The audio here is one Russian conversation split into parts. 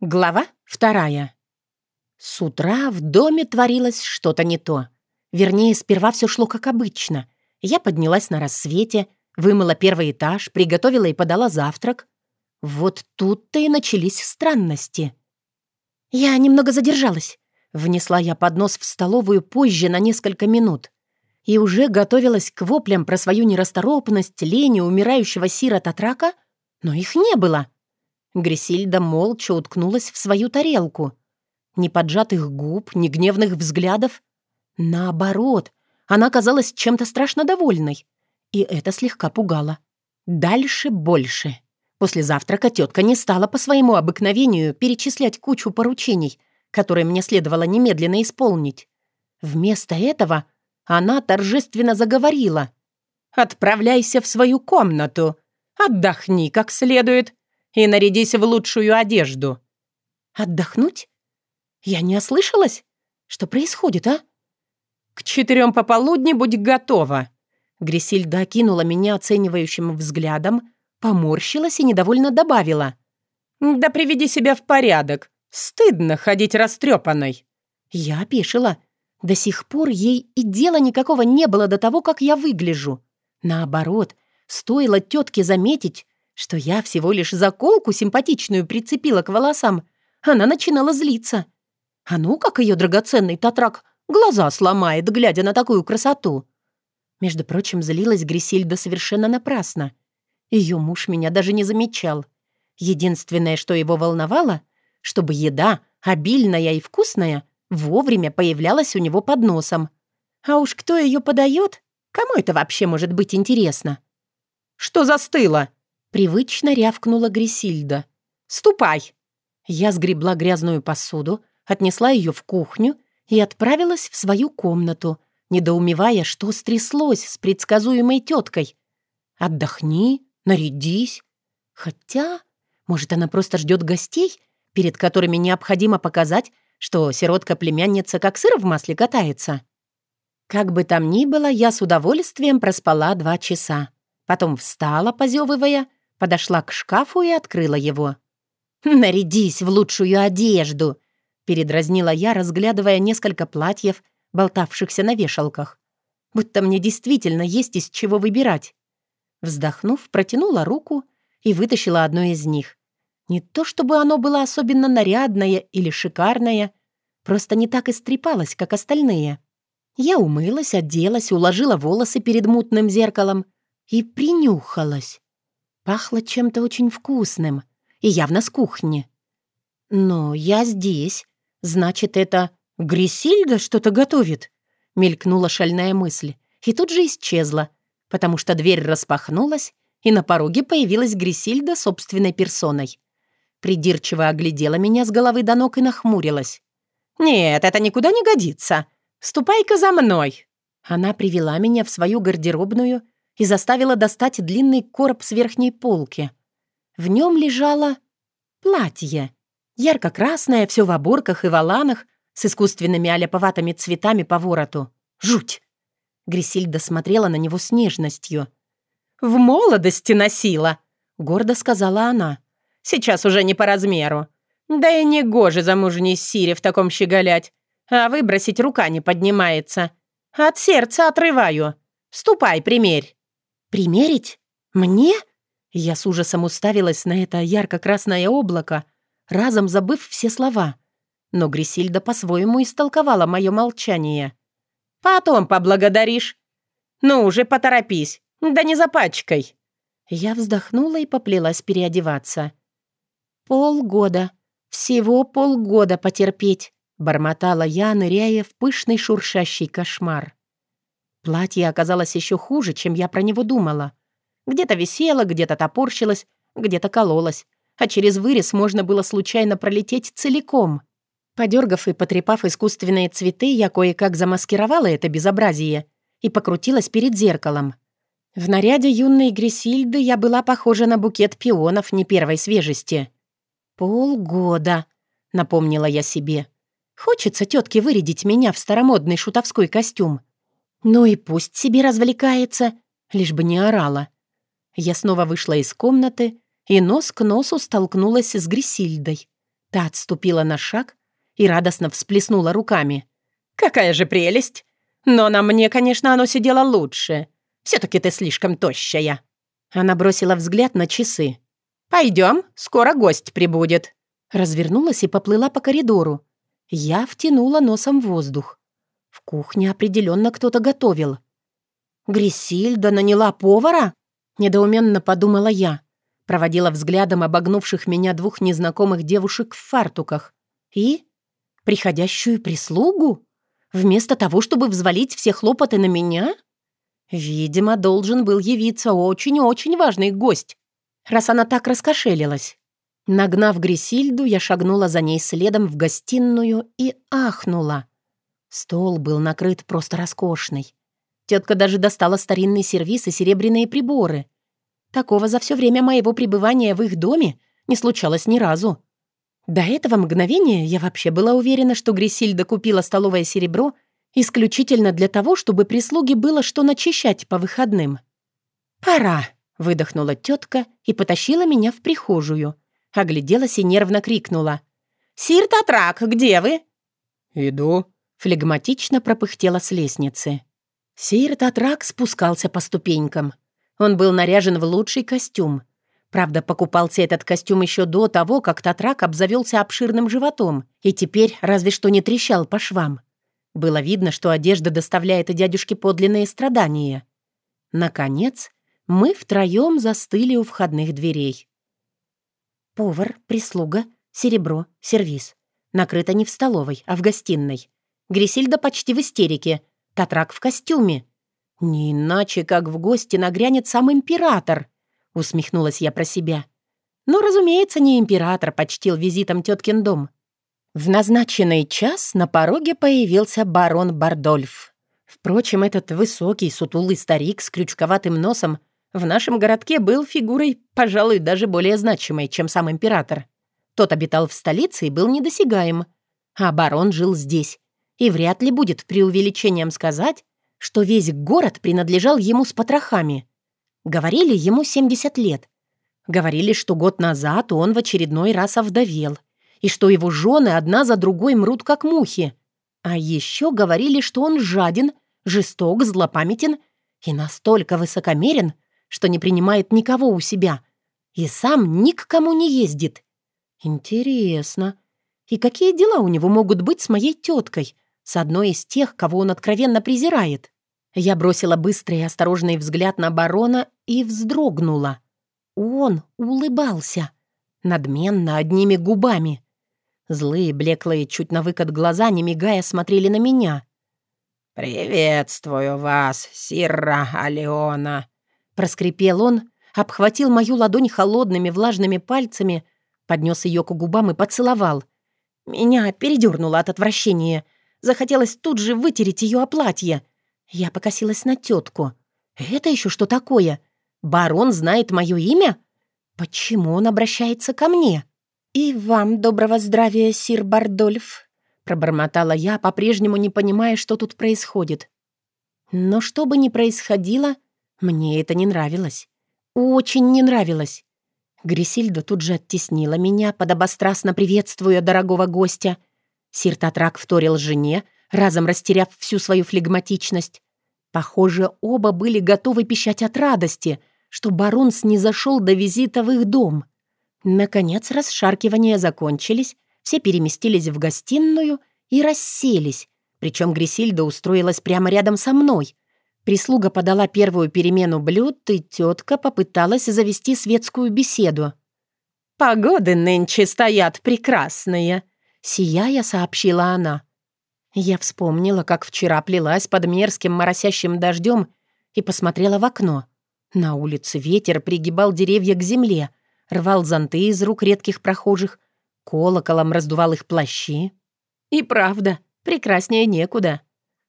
Глава вторая. С утра в доме творилось что-то не то. Вернее, сперва все шло как обычно. Я поднялась на рассвете, вымыла первый этаж, приготовила и подала завтрак. Вот тут-то и начались странности. «Я немного задержалась», — внесла я поднос в столовую позже на несколько минут. И уже готовилась к воплям про свою нерасторопность, лень умирающего сира Татрака, но их не было. Грисильда молча уткнулась в свою тарелку. Ни поджатых губ, ни гневных взглядов. Наоборот, она казалась чем-то страшно довольной. И это слегка пугало. Дальше больше. После завтрака тетка не стала по своему обыкновению перечислять кучу поручений, которые мне следовало немедленно исполнить. Вместо этого она торжественно заговорила. «Отправляйся в свою комнату. Отдохни как следует и нарядись в лучшую одежду». «Отдохнуть? Я не ослышалась? Что происходит, а?» «К четырем пополудни будь готова». Грисильда окинула меня оценивающим взглядом, поморщилась и недовольно добавила. «Да приведи себя в порядок. Стыдно ходить растрепанной». Я опешила. До сих пор ей и дела никакого не было до того, как я выгляжу. Наоборот, стоило тетке заметить, что я всего лишь заколку симпатичную прицепила к волосам, она начинала злиться. А ну, как ее драгоценный татрак глаза сломает, глядя на такую красоту. Между прочим, злилась Грисильда совершенно напрасно. Ее муж меня даже не замечал. Единственное, что его волновало, чтобы еда, обильная и вкусная, вовремя появлялась у него под носом. А уж кто ее подает, кому это вообще может быть интересно? «Что застыло?» Привычно рявкнула Грисильда. «Ступай!» Я сгребла грязную посуду, отнесла ее в кухню и отправилась в свою комнату, недоумевая, что стряслось с предсказуемой теткой. «Отдохни, нарядись». Хотя, может, она просто ждет гостей, перед которыми необходимо показать, что сиротка-племянница как сыр в масле катается. Как бы там ни было, я с удовольствием проспала два часа. Потом встала, позевывая, подошла к шкафу и открыла его. «Нарядись в лучшую одежду!» — передразнила я, разглядывая несколько платьев, болтавшихся на вешалках. Будто мне действительно есть из чего выбирать. Вздохнув, протянула руку и вытащила одно из них. Не то чтобы оно было особенно нарядное или шикарное, просто не так истрепалось, как остальные. Я умылась, оделась, уложила волосы перед мутным зеркалом и принюхалась. Пахло чем-то очень вкусным и явно с кухни. «Но я здесь. Значит, это Грисильда что-то готовит?» Мелькнула шальная мысль и тут же исчезла, потому что дверь распахнулась, и на пороге появилась Грисильда собственной персоной. Придирчиво оглядела меня с головы до ног и нахмурилась. «Нет, это никуда не годится. Ступай-ка за мной!» Она привела меня в свою гардеробную и заставила достать длинный короб с верхней полки. В нем лежало платье. Ярко-красное, все в оборках и воланах, с искусственными аляповатыми цветами по вороту. Жуть! Грисильда смотрела на него с нежностью. «В молодости носила», — гордо сказала она. «Сейчас уже не по размеру. Да и не гоже замужней Сире в таком щеголять. А выбросить рука не поднимается. От сердца отрываю. Ступай, примерь». «Примерить? Мне?» Я с ужасом уставилась на это ярко-красное облако, разом забыв все слова. Но Грисильда по-своему истолковала мое молчание. «Потом поблагодаришь. Ну уже поторопись, да не запачкай». Я вздохнула и поплелась переодеваться. «Полгода. Всего полгода потерпеть», — бормотала я, ныряя в пышный шуршащий кошмар. Платье оказалось еще хуже, чем я про него думала. Где-то висело, где-то топорщилось, где-то кололось, а через вырез можно было случайно пролететь целиком. Подергав и потрепав искусственные цветы, я кое-как замаскировала это безобразие и покрутилась перед зеркалом. В наряде юной Грисильды я была похожа на букет пионов не первой свежести. «Полгода», — напомнила я себе. «Хочется тетке вырядить меня в старомодный шутовской костюм. Ну и пусть себе развлекается, лишь бы не орала. Я снова вышла из комнаты и нос к носу столкнулась с Грисильдой. Та отступила на шаг и радостно всплеснула руками. «Какая же прелесть! Но на мне, конечно, оно сидело лучше. Все-таки ты слишком тощая». Она бросила взгляд на часы. «Пойдем, скоро гость прибудет». Развернулась и поплыла по коридору. Я втянула носом воздух. Кухне определенно кто-то готовил. «Грисильда наняла повара?» Недоуменно подумала я. Проводила взглядом обогнувших меня двух незнакомых девушек в фартуках. И? Приходящую прислугу? Вместо того, чтобы взвалить все хлопоты на меня? Видимо, должен был явиться очень-очень важный гость, раз она так раскошелилась. Нагнав Грисильду, я шагнула за ней следом в гостиную и ахнула. Стол был накрыт просто роскошный. Тетка даже достала старинный сервиз и серебряные приборы. Такого за все время моего пребывания в их доме не случалось ни разу. До этого мгновения я вообще была уверена, что Грисильда купила столовое серебро исключительно для того, чтобы прислуге было что начищать по выходным. «Пора», — выдохнула тетка и потащила меня в прихожую. Огляделась и нервно крикнула. «Сир Татрак, где вы?» «Иду», — флегматично пропыхтела с лестницы. Сир Татрак спускался по ступенькам. Он был наряжен в лучший костюм. Правда, покупался этот костюм еще до того, как Татрак обзавелся обширным животом и теперь разве что не трещал по швам. Было видно, что одежда доставляет дядюшке подлинные страдания. Наконец, мы втроем застыли у входных дверей. Повар, прислуга, серебро, сервиз. Накрыто не в столовой, а в гостиной. Грисильда почти в истерике. Татрак в костюме. Не иначе, как в гости нагрянет сам император. Усмехнулась я про себя. Но, разумеется, не император почтил визитом теткин дом. В назначенный час на пороге появился барон Бардольф. Впрочем, этот высокий, сутулый старик с крючковатым носом в нашем городке был фигурой, пожалуй, даже более значимой, чем сам император. Тот обитал в столице и был недосягаем. А барон жил здесь. И вряд ли будет преувеличением сказать, что весь город принадлежал ему с потрохами. Говорили, ему 70 лет. Говорили, что год назад он в очередной раз овдовел, и что его жены одна за другой мрут, как мухи. А еще говорили, что он жаден, жесток, злопамятен и настолько высокомерен, что не принимает никого у себя и сам ни к кому не ездит. Интересно. И какие дела у него могут быть с моей теткой, с одной из тех, кого он откровенно презирает? Я бросила быстрый и осторожный взгляд на барона и вздрогнула. Он улыбался. Надменно, одними губами. Злые, блеклые, чуть на выкат глаза, не мигая, смотрели на меня. «Приветствую вас, Сирра Алеона», Проскрипел он, обхватил мою ладонь холодными влажными пальцами, поднес ее к губам и поцеловал. Меня передернуло от отвращения. Захотелось тут же вытереть ее о платье. Я покосилась на тетку. «Это еще что такое? Барон знает мое имя? Почему он обращается ко мне?» «И вам доброго здравия, сир Бардольф», — пробормотала я, по-прежнему не понимая, что тут происходит. Но что бы ни происходило, мне это не нравилось. Очень не нравилось. Грисильда тут же оттеснила меня, подобострастно приветствуя дорогого гостя. Сир Татрак вторил жене, разом растеряв всю свою флегматичность. Похоже, оба были готовы пищать от радости, что барон снизошел до визита в их дом. Наконец расшаркивания закончились, все переместились в гостиную и расселись, причем Грисильда устроилась прямо рядом со мной — Прислуга подала первую перемену блюд, и тетка попыталась завести светскую беседу. «Погоды нынче стоят прекрасные», — сияя сообщила она. Я вспомнила, как вчера плелась под мерзким моросящим дождем и посмотрела в окно. На улице ветер пригибал деревья к земле, рвал зонты из рук редких прохожих, колоколом раздувал их плащи. И правда, прекраснее некуда.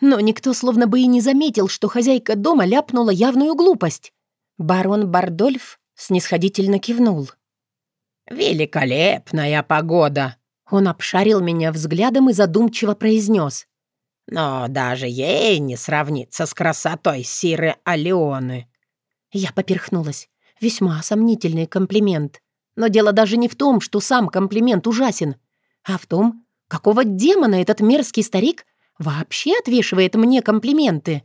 Но никто словно бы и не заметил, что хозяйка дома ляпнула явную глупость. Барон Бардольф снисходительно кивнул. «Великолепная погода!» Он обшарил меня взглядом и задумчиво произнес. «Но даже ей не сравнится с красотой Сиры Алеоны». Я поперхнулась. Весьма сомнительный комплимент. Но дело даже не в том, что сам комплимент ужасен. а в том, какого демона этот мерзкий старик вообще отвешивает мне комплименты.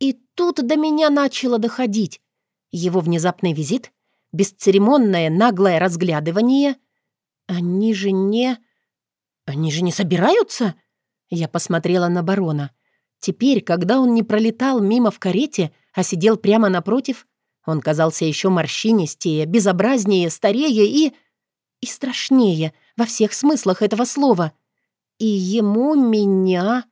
И тут до меня начало доходить. Его внезапный визит, бесцеремонное наглое разглядывание. Они же не... Они же не собираются? Я посмотрела на барона. Теперь, когда он не пролетал мимо в карете, а сидел прямо напротив, он казался еще морщинистее, безобразнее, старее и... и страшнее во всех смыслах этого слова. И ему меня...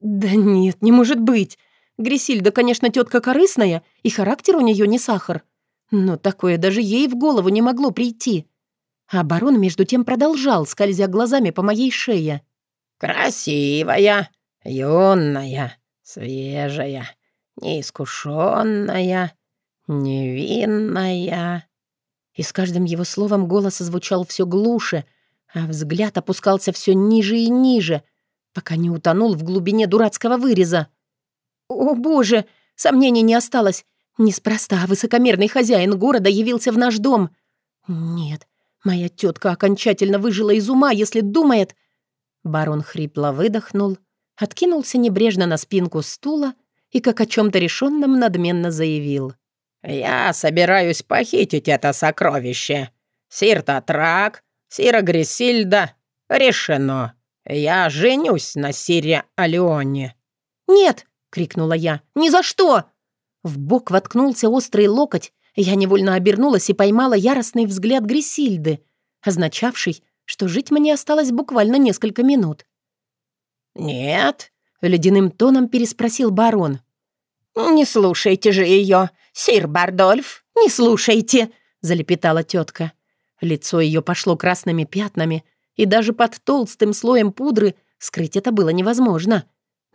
Да нет, не может быть. Грисильда, конечно, тетка корыстная, и характер у нее не сахар. Но такое даже ей в голову не могло прийти. А барон между тем продолжал, скользя глазами по моей шее. «Красивая, юная, свежая, неискушенная, невинная». И с каждым его словом голос звучал все глуше, а взгляд опускался все ниже и ниже, пока не утонул в глубине дурацкого выреза. «О, боже!» Сомнений не осталось. Неспроста высокомерный хозяин города явился в наш дом. Нет, моя тетка окончательно выжила из ума, если думает... Барон хрипло выдохнул, откинулся небрежно на спинку стула и, как о чем-то решенном, надменно заявил. «Я собираюсь похитить это сокровище. Сир Татрак, сир Грисильда, решено. Я женюсь на сире Алионе». «Нет!» — крикнула я. «Ни за что!» В бок воткнулся острый локоть, я невольно обернулась и поймала яростный взгляд Грисильды, означавший, что жить мне осталось буквально несколько минут. «Нет?» — ледяным тоном переспросил барон. «Не слушайте же ее, сир Бардольф, не слушайте!» — залепетала тетка. Лицо ее пошло красными пятнами, и даже под толстым слоем пудры скрыть это было невозможно.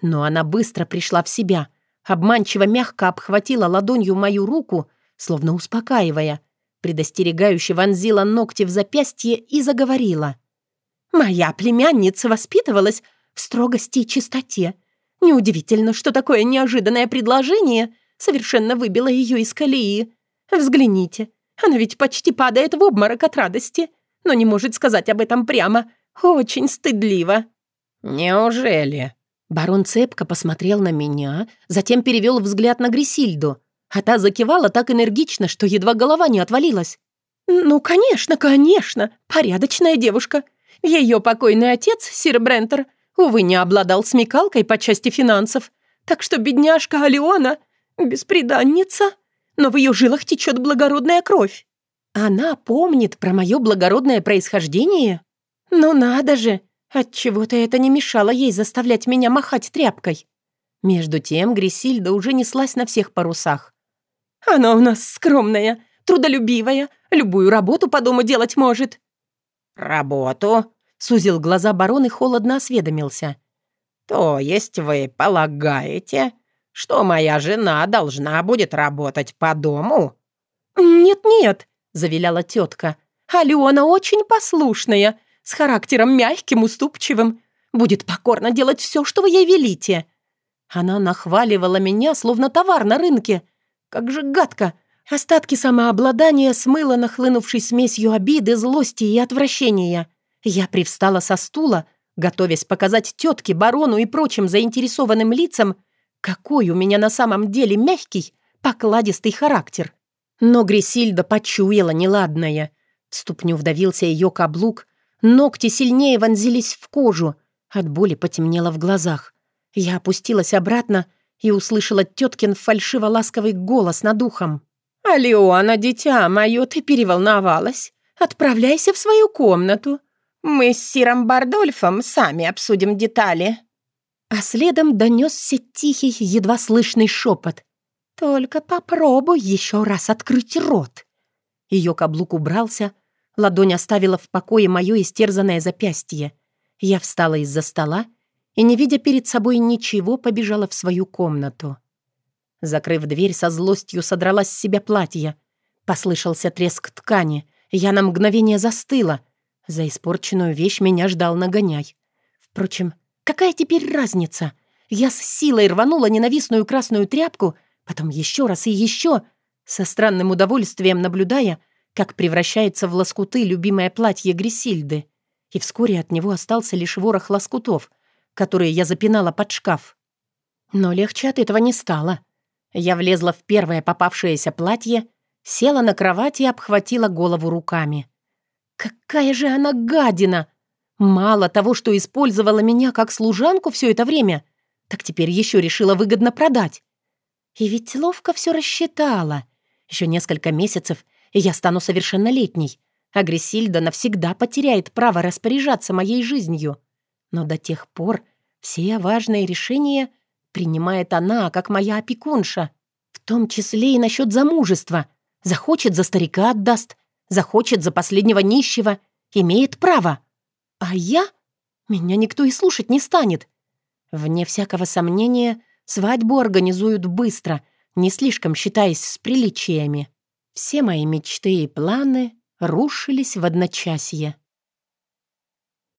Но она быстро пришла в себя, обманчиво мягко обхватила ладонью мою руку, словно успокаивая, предостерегающе вонзила ногти в запястье и заговорила. «Моя племянница воспитывалась в строгости и чистоте. Неудивительно, что такое неожиданное предложение совершенно выбило ее из колеи. Взгляните, она ведь почти падает в обморок от радости, но не может сказать об этом прямо. Очень стыдливо». «Неужели?» Барон цепко посмотрел на меня, затем перевел взгляд на Грисильду, а та закивала так энергично, что едва голова не отвалилась. «Ну, конечно, конечно, порядочная девушка. Ее покойный отец, сир Брентер, увы, не обладал смекалкой по части финансов, так что бедняжка Алиона — бесприданница, но в ее жилах течет благородная кровь. Она помнит про мое благородное происхождение? Ну надо же, отчего-то это не мешало ей заставлять меня махать тряпкой. Между тем Грисильда уже неслась на всех парусах. Она у нас скромная, трудолюбивая, любую работу по дому делать может». «Работу?» — сузил глаза барон и холодно осведомился. «То есть вы полагаете, что моя жена должна будет работать по дому?» «Нет-нет», — завиляла тетка. «Алена очень послушная, с характером мягким, уступчивым. Будет покорно делать все, что вы ей велите». Она нахваливала меня, словно товар на рынке — как же гадко! Остатки самообладания смыло нахлынувшей смесью обиды, злости и отвращения. Я привстала со стула, готовясь показать тетке, барону и прочим заинтересованным лицам, какой у меня на самом деле мягкий, покладистый характер. Но Грисильда почуяла неладное. Ступню вдавился ее каблук, ногти сильнее вонзились в кожу, от боли потемнело в глазах. Я опустилась обратно, и услышала теткин фальшиво-ласковый голос над ухом. «Алиона, дитя мое, ты переволновалась? Отправляйся в свою комнату. Мы с Сиром Бардольфом сами обсудим детали». А следом донесся тихий, едва слышный шепот. «Только попробуй еще раз открыть рот». Ее каблук убрался, ладонь оставила в покое мое истерзанное запястье. Я встала из-за стола и, не видя перед собой ничего, побежала в свою комнату. Закрыв дверь, со злостью содрала с себя платье. Послышался треск ткани. Я на мгновение застыла. За испорченную вещь меня ждал нагоняй. Впрочем, какая теперь разница? Я с силой рванула ненавистную красную тряпку, потом еще раз и еще, со странным удовольствием наблюдая, как превращается в лоскуты любимое платье Грисильды. и вскоре от него остался лишь ворох лоскутов, которые я запинала под шкаф. Но легче от этого не стало. Я влезла в первое попавшееся платье, села на кровать и обхватила голову руками. Какая же она гадина! Мало того, что использовала меня как служанку все это время, так теперь еще решила выгодно продать. И ведь ловко все рассчитала. Еще несколько месяцев, и я стану совершеннолетней, а Грисильда навсегда потеряет право распоряжаться моей жизнью. Но до тех пор все важные решения принимает она, как моя опекунша, в том числе и насчет замужества. Захочет за старика отдаст, захочет за последнего нищего, имеет право. А я? Меня никто и слушать не станет. Вне всякого сомнения, свадьбу организуют быстро, не слишком считаясь с приличиями. Все мои мечты и планы рушились в одночасье.